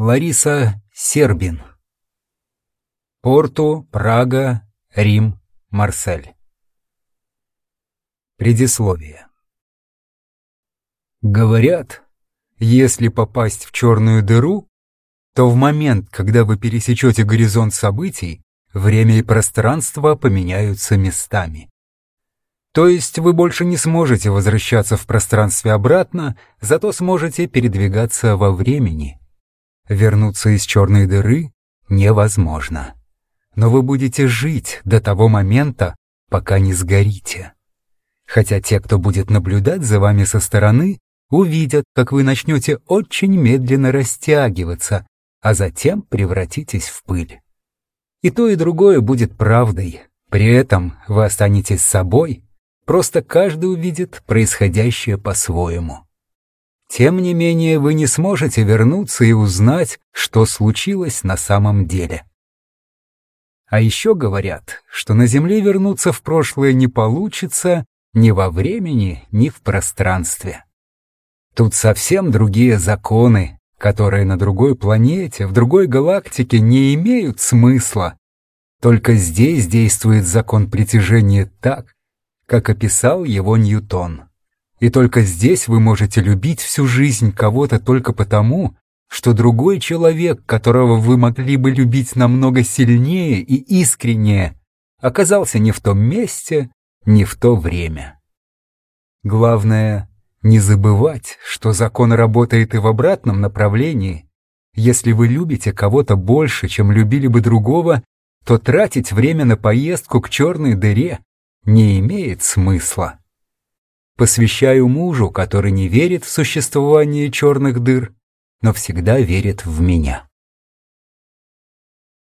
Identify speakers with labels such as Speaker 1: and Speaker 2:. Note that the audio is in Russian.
Speaker 1: Лариса Сербин. Порту, Прага, Рим, Марсель. Предисловие. Говорят, если попасть в черную дыру, то в момент, когда вы пересечете горизонт событий, время и пространство поменяются местами. То есть вы больше не сможете возвращаться в пространстве обратно, зато сможете передвигаться во времени. Вернуться из черной дыры невозможно. Но вы будете жить до того момента, пока не сгорите. Хотя те, кто будет наблюдать за вами со стороны, увидят, как вы начнете очень медленно растягиваться, а затем превратитесь в пыль. И то, и другое будет правдой. При этом вы останетесь собой, просто каждый увидит происходящее по-своему. Тем не менее, вы не сможете вернуться и узнать, что случилось на самом деле. А еще говорят, что на Земле вернуться в прошлое не получится ни во времени, ни в пространстве. Тут совсем другие законы, которые на другой планете, в другой галактике не имеют смысла. Только здесь действует закон притяжения так, как описал его Ньютон. И только здесь вы можете любить всю жизнь кого-то только потому, что другой человек, которого вы могли бы любить намного сильнее и искреннее, оказался не в том месте, не в то время. Главное, не забывать, что закон работает и в обратном направлении. Если вы любите кого-то больше, чем любили бы другого, то тратить время на поездку к черной дыре не имеет смысла посвящаю мужу, который не верит в существование черных дыр, но всегда верит в меня.